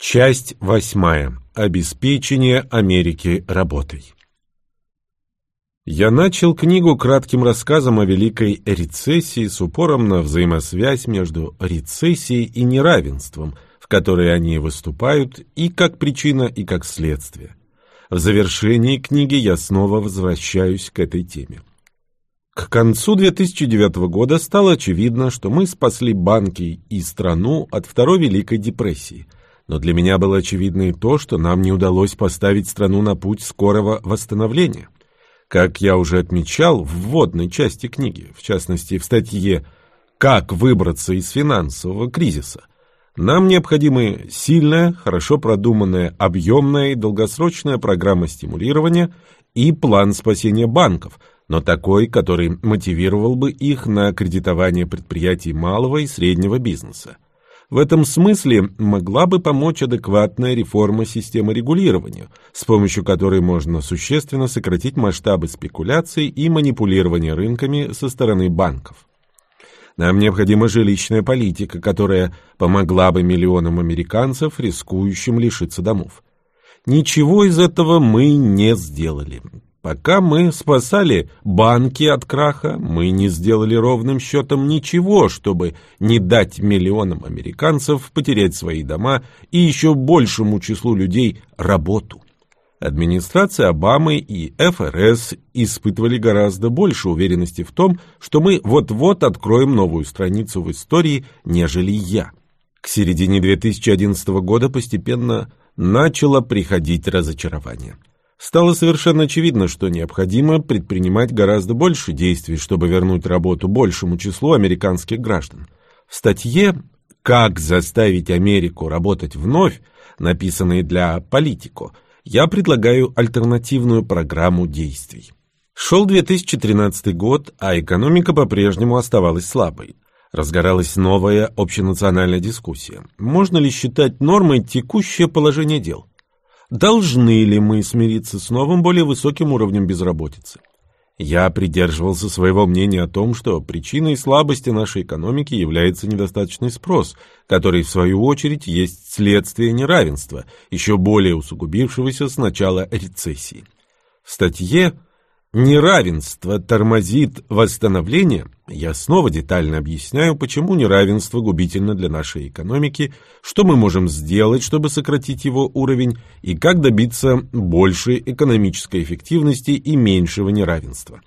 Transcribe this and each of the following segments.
Часть восьмая. Обеспечение Америки работой. Я начал книгу кратким рассказом о Великой рецессии с упором на взаимосвязь между рецессией и неравенством, в которой они выступают и как причина, и как следствие. В завершении книги я снова возвращаюсь к этой теме. К концу 2009 года стало очевидно, что мы спасли банки и страну от Второй Великой депрессии – но для меня было очевидно и то, что нам не удалось поставить страну на путь скорого восстановления. Как я уже отмечал в вводной части книги, в частности в статье «Как выбраться из финансового кризиса», нам необходимы сильная, хорошо продуманная, объемная и долгосрочная программа стимулирования и план спасения банков, но такой, который мотивировал бы их на кредитование предприятий малого и среднего бизнеса. В этом смысле могла бы помочь адекватная реформа системы регулирования, с помощью которой можно существенно сократить масштабы спекуляций и манипулирования рынками со стороны банков. Нам необходима жилищная политика, которая помогла бы миллионам американцев, рискующим лишиться домов. Ничего из этого мы не сделали. Пока мы спасали банки от краха, мы не сделали ровным счетом ничего, чтобы не дать миллионам американцев потерять свои дома и еще большему числу людей работу. Администрация Обамы и ФРС испытывали гораздо больше уверенности в том, что мы вот-вот откроем новую страницу в истории, нежели я. К середине 2011 года постепенно начало приходить разочарование. Стало совершенно очевидно, что необходимо предпринимать гораздо больше действий, чтобы вернуть работу большему числу американских граждан. В статье «Как заставить Америку работать вновь», написанной для «Политико», я предлагаю альтернативную программу действий. Шел 2013 год, а экономика по-прежнему оставалась слабой. Разгоралась новая общенациональная дискуссия. Можно ли считать нормой текущее положение дел? Должны ли мы смириться с новым, более высоким уровнем безработицы? Я придерживался своего мнения о том, что причиной слабости нашей экономики является недостаточный спрос, который, в свою очередь, есть следствие неравенства, еще более усугубившегося с начала рецессии. В статье Неравенство тормозит восстановление. Я снова детально объясняю, почему неравенство губительно для нашей экономики, что мы можем сделать, чтобы сократить его уровень, и как добиться большей экономической эффективности и меньшего неравенства.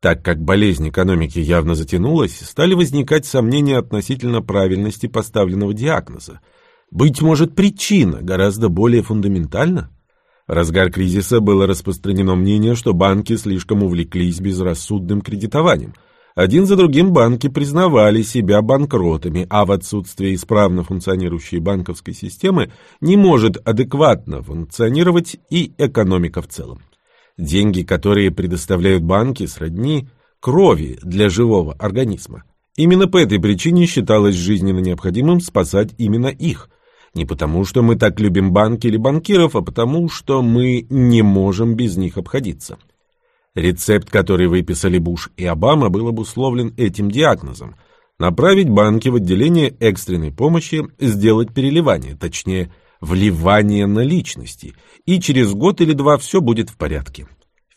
Так как болезнь экономики явно затянулась, стали возникать сомнения относительно правильности поставленного диагноза. Быть может, причина гораздо более фундаментальна? Разгар кризиса было распространено мнение, что банки слишком увлеклись безрассудным кредитованием. Один за другим банки признавали себя банкротами, а в отсутствие исправно функционирующей банковской системы не может адекватно функционировать и экономика в целом. Деньги, которые предоставляют банки, сродни крови для живого организма. Именно по этой причине считалось жизненно необходимым спасать именно их – не потому, что мы так любим банки или банкиров, а потому, что мы не можем без них обходиться. Рецепт, который выписали Буш и Обама, был обусловлен этим диагнозом. Направить банки в отделение экстренной помощи, сделать переливание, точнее, вливание наличности, и через год или два все будет в порядке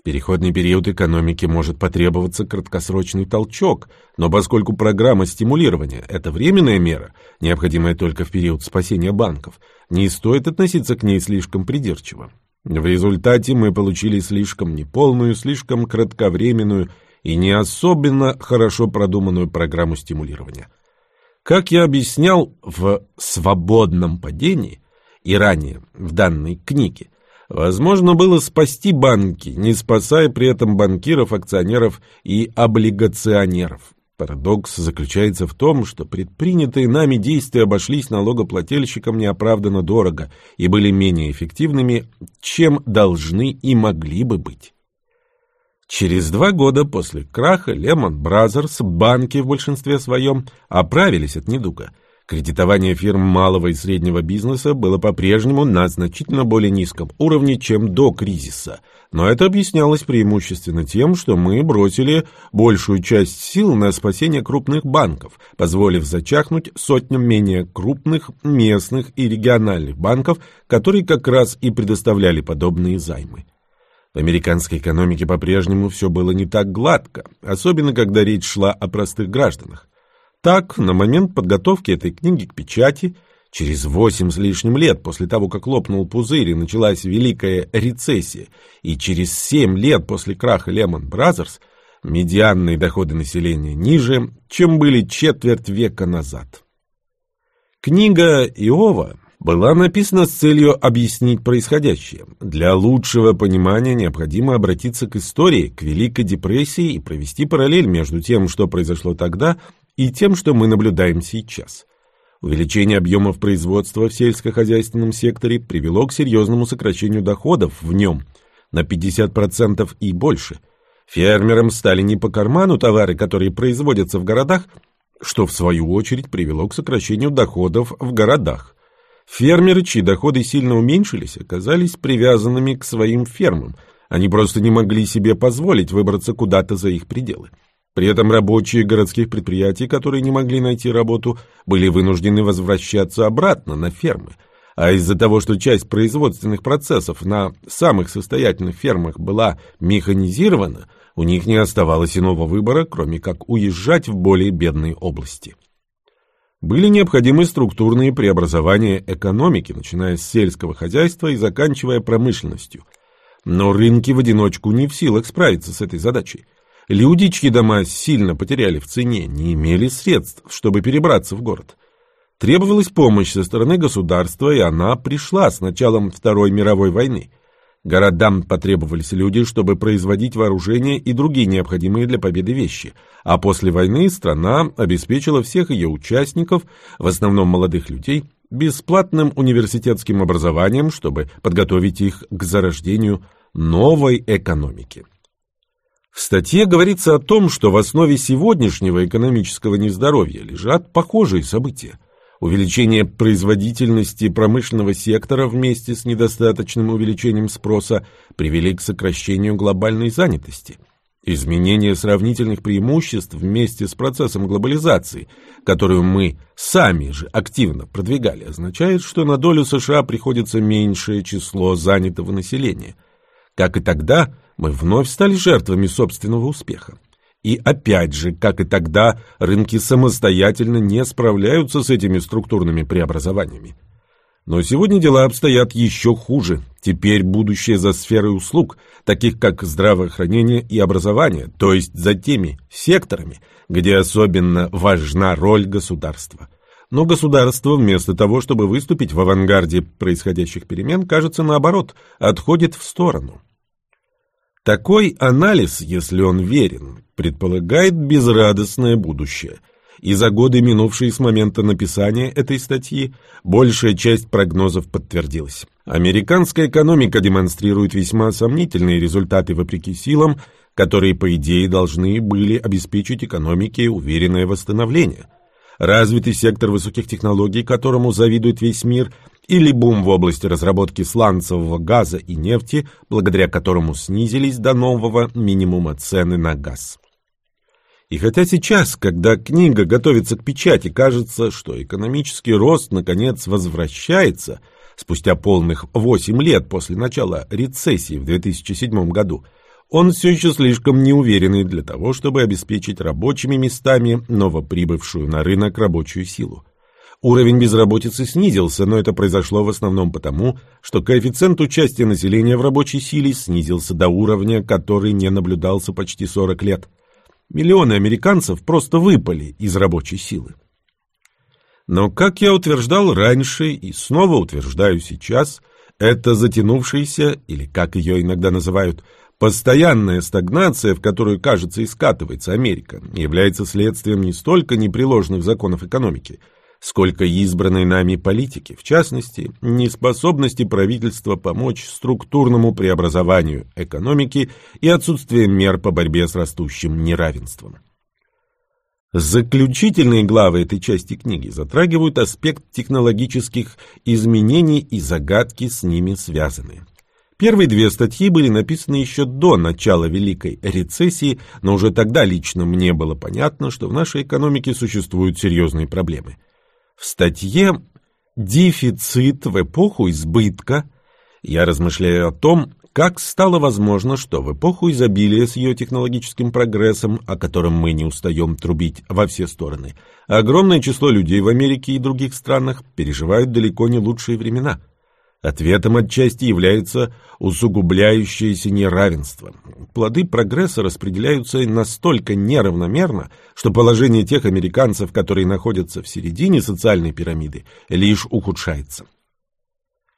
переходный период экономики может потребоваться краткосрочный толчок, но поскольку программа стимулирования – это временная мера, необходимая только в период спасения банков, не стоит относиться к ней слишком придирчиво. В результате мы получили слишком неполную, слишком кратковременную и не особенно хорошо продуманную программу стимулирования. Как я объяснял в «Свободном падении» и ранее в данной книге, Возможно было спасти банки, не спасая при этом банкиров, акционеров и облигационеров. Парадокс заключается в том, что предпринятые нами действия обошлись налогоплательщикам неоправданно дорого и были менее эффективными, чем должны и могли бы быть. Через два года после краха Lehman Brothers банки в большинстве своем оправились от недуга – Кредитование фирм малого и среднего бизнеса было по-прежнему на значительно более низком уровне, чем до кризиса, но это объяснялось преимущественно тем, что мы бросили большую часть сил на спасение крупных банков, позволив зачахнуть сотням менее крупных местных и региональных банков, которые как раз и предоставляли подобные займы. В американской экономике по-прежнему все было не так гладко, особенно когда речь шла о простых гражданах. Так, на момент подготовки этой книги к печати, через восемь с лишним лет после того, как лопнул пузырь и началась Великая рецессия, и через семь лет после краха Lehman Brothers, медианные доходы населения ниже, чем были четверть века назад. Книга Иова была написана с целью объяснить происходящее. Для лучшего понимания необходимо обратиться к истории, к Великой депрессии и провести параллель между тем, что произошло тогда, и тем, что мы наблюдаем сейчас. Увеличение объемов производства в сельскохозяйственном секторе привело к серьезному сокращению доходов в нем на 50% и больше. Фермерам стали не по карману товары, которые производятся в городах, что в свою очередь привело к сокращению доходов в городах. Фермеры, чьи доходы сильно уменьшились, оказались привязанными к своим фермам. Они просто не могли себе позволить выбраться куда-то за их пределы. При этом рабочие городских предприятий, которые не могли найти работу, были вынуждены возвращаться обратно на фермы. А из-за того, что часть производственных процессов на самых состоятельных фермах была механизирована, у них не оставалось иного выбора, кроме как уезжать в более бедные области. Были необходимы структурные преобразования экономики, начиная с сельского хозяйства и заканчивая промышленностью. Но рынки в одиночку не в силах справиться с этой задачей. Люди, чьи дома сильно потеряли в цене, не имели средств, чтобы перебраться в город. Требовалась помощь со стороны государства, и она пришла с началом Второй мировой войны. Городам потребовались люди, чтобы производить вооружение и другие необходимые для победы вещи, а после войны страна обеспечила всех ее участников, в основном молодых людей, бесплатным университетским образованием, чтобы подготовить их к зарождению новой экономики. В статье говорится о том, что в основе сегодняшнего экономического нездоровья лежат похожие события. Увеличение производительности промышленного сектора вместе с недостаточным увеличением спроса привели к сокращению глобальной занятости. Изменение сравнительных преимуществ вместе с процессом глобализации, которую мы сами же активно продвигали, означает, что на долю США приходится меньшее число занятого населения. Как и тогда, мы вновь стали жертвами собственного успеха. И опять же, как и тогда, рынки самостоятельно не справляются с этими структурными преобразованиями. Но сегодня дела обстоят еще хуже. Теперь будущее за сферой услуг, таких как здравоохранение и образование, то есть за теми секторами, где особенно важна роль государства. Но государство, вместо того, чтобы выступить в авангарде происходящих перемен, кажется, наоборот, отходит в сторону. Такой анализ, если он верен, предполагает безрадостное будущее. И за годы, минувшие с момента написания этой статьи, большая часть прогнозов подтвердилась. Американская экономика демонстрирует весьма сомнительные результаты вопреки силам, которые, по идее, должны были обеспечить экономике уверенное восстановление. Развитый сектор высоких технологий, которому завидует весь мир – или бум в области разработки сланцевого газа и нефти, благодаря которому снизились до нового минимума цены на газ. И хотя сейчас, когда книга готовится к печати, кажется, что экономический рост наконец возвращается, спустя полных 8 лет после начала рецессии в 2007 году, он все еще слишком неуверенный для того, чтобы обеспечить рабочими местами новоприбывшую на рынок рабочую силу. Уровень безработицы снизился, но это произошло в основном потому, что коэффициент участия населения в рабочей силе снизился до уровня, который не наблюдался почти 40 лет. Миллионы американцев просто выпали из рабочей силы. Но, как я утверждал раньше и снова утверждаю сейчас, это затянувшаяся, или как ее иногда называют, постоянная стагнация, в которую, кажется, и скатывается Америка, является следствием не столько непреложных законов экономики – сколько избранной нами политики, в частности, неспособности правительства помочь структурному преобразованию экономики и отсутствие мер по борьбе с растущим неравенством. Заключительные главы этой части книги затрагивают аспект технологических изменений и загадки с ними связанные. Первые две статьи были написаны еще до начала Великой рецессии, но уже тогда лично мне было понятно, что в нашей экономике существуют серьезные проблемы. В статье «Дефицит в эпоху избытка» я размышляю о том, как стало возможно, что в эпоху изобилия с ее технологическим прогрессом, о котором мы не устаем трубить во все стороны, огромное число людей в Америке и других странах переживают далеко не лучшие времена – Ответом отчасти является усугубляющееся неравенство. Плоды прогресса распределяются настолько неравномерно, что положение тех американцев, которые находятся в середине социальной пирамиды, лишь ухудшается.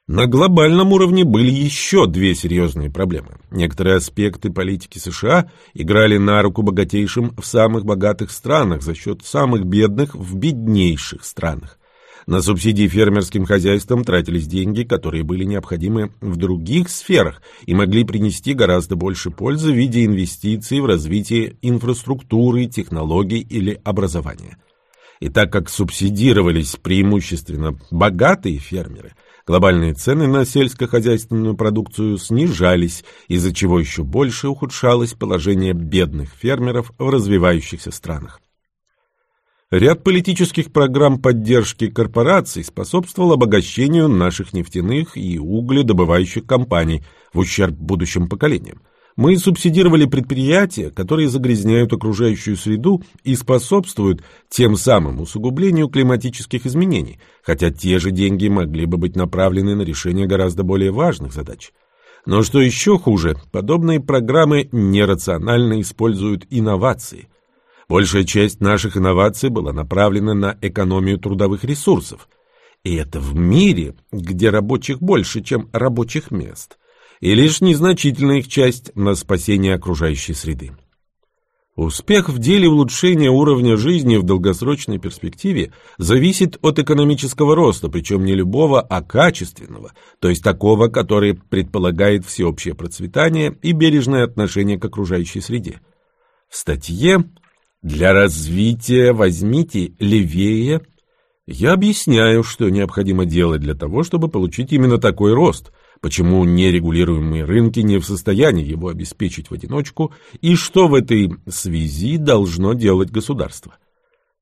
На глобальном уровне были еще две серьезные проблемы. Некоторые аспекты политики США играли на руку богатейшим в самых богатых странах за счет самых бедных в беднейших странах. На субсидии фермерским хозяйствам тратились деньги, которые были необходимы в других сферах и могли принести гораздо больше пользы в виде инвестиций в развитие инфраструктуры, технологий или образования. И так как субсидировались преимущественно богатые фермеры, глобальные цены на сельскохозяйственную продукцию снижались, из-за чего еще больше ухудшалось положение бедных фермеров в развивающихся странах. Ряд политических программ поддержки корпораций способствовал обогащению наших нефтяных и угледобывающих компаний в ущерб будущим поколениям. Мы субсидировали предприятия, которые загрязняют окружающую среду и способствуют тем самым усугублению климатических изменений, хотя те же деньги могли бы быть направлены на решение гораздо более важных задач. Но что еще хуже, подобные программы нерационально используют инновации – Большая часть наших инноваций была направлена на экономию трудовых ресурсов. И это в мире, где рабочих больше, чем рабочих мест. И лишь незначительная их часть на спасение окружающей среды. Успех в деле улучшения уровня жизни в долгосрочной перспективе зависит от экономического роста, причем не любого, а качественного, то есть такого, который предполагает всеобщее процветание и бережное отношение к окружающей среде. В статье для развития возьмите левее. Я объясняю, что необходимо делать для того, чтобы получить именно такой рост, почему нерегулируемые рынки не в состоянии его обеспечить в одиночку и что в этой связи должно делать государство.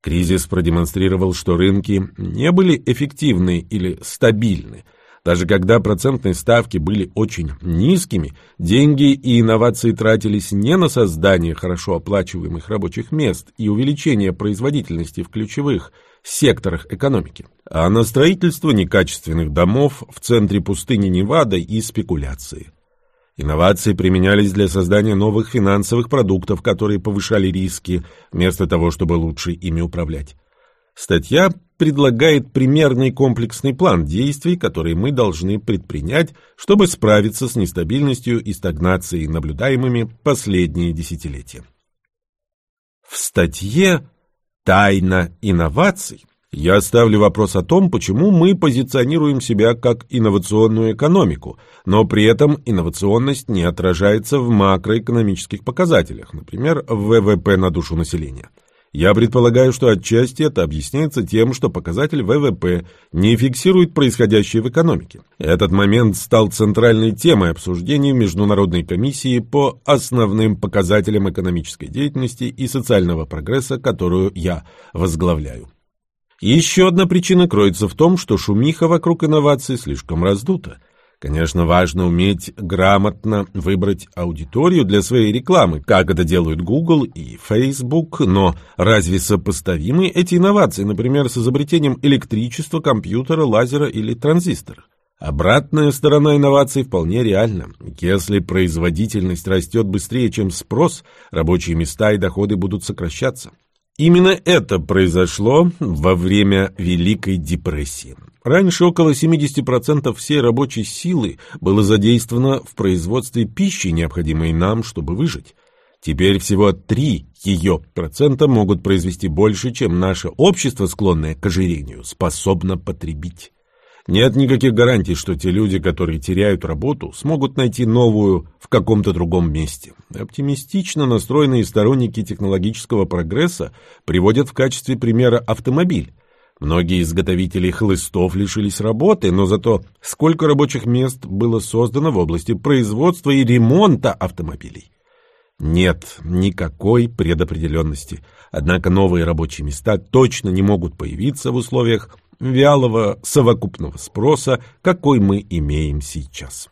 Кризис продемонстрировал, что рынки не были эффективны или стабильны, даже когда процентные ставки были очень низкими, деньги и инновации тратились не на создание хорошо оплачиваемых рабочих мест и увеличение производительности в ключевых секторах экономики, а на строительство некачественных домов в центре пустыни Невада и спекуляции. Инновации применялись для создания новых финансовых продуктов, которые повышали риски, вместо того, чтобы лучше ими управлять. Статья предлагает примерный комплексный план действий, которые мы должны предпринять, чтобы справиться с нестабильностью и стагнацией, наблюдаемыми последние десятилетия. В статье «Тайна инноваций» я ставлю вопрос о том, почему мы позиционируем себя как инновационную экономику, но при этом инновационность не отражается в макроэкономических показателях, например, в ВВП на душу населения – я предполагаю, что отчасти это объясняется тем, что показатель ВВП не фиксирует происходящее в экономике. Этот момент стал центральной темой обсуждений в Международной комиссии по основным показателям экономической деятельности и социального прогресса, которую я возглавляю. Еще одна причина кроется в том, что шумиха вокруг инноваций слишком раздута – Конечно, важно уметь грамотно выбрать аудиторию для своей рекламы, как это делают Google и Facebook, но разве сопоставимы эти инновации, например, с изобретением электричества, компьютера, лазера или транзистора? Обратная сторона инноваций вполне реальна. Если производительность растет быстрее, чем спрос, рабочие места и доходы будут сокращаться. Именно это произошло во время Великой депрессии. Раньше около 70% всей рабочей силы было задействовано в производстве пищи, необходимой нам, чтобы выжить. Теперь всего 3 ее процента могут произвести больше, чем наше общество, склонное к ожирению, способно потребить. Нет никаких гарантий, что те люди, которые теряют работу, смогут найти новую в каком-то другом месте. Оптимистично настроенные сторонники технологического прогресса приводят в качестве примера автомобиль. Многие изготовители хлыстов лишились работы, но зато сколько рабочих мест было создано в области производства и ремонта автомобилей. Нет никакой предопределенности. Однако новые рабочие места точно не могут появиться в условиях вялого совокупного спроса, какой мы имеем сейчас.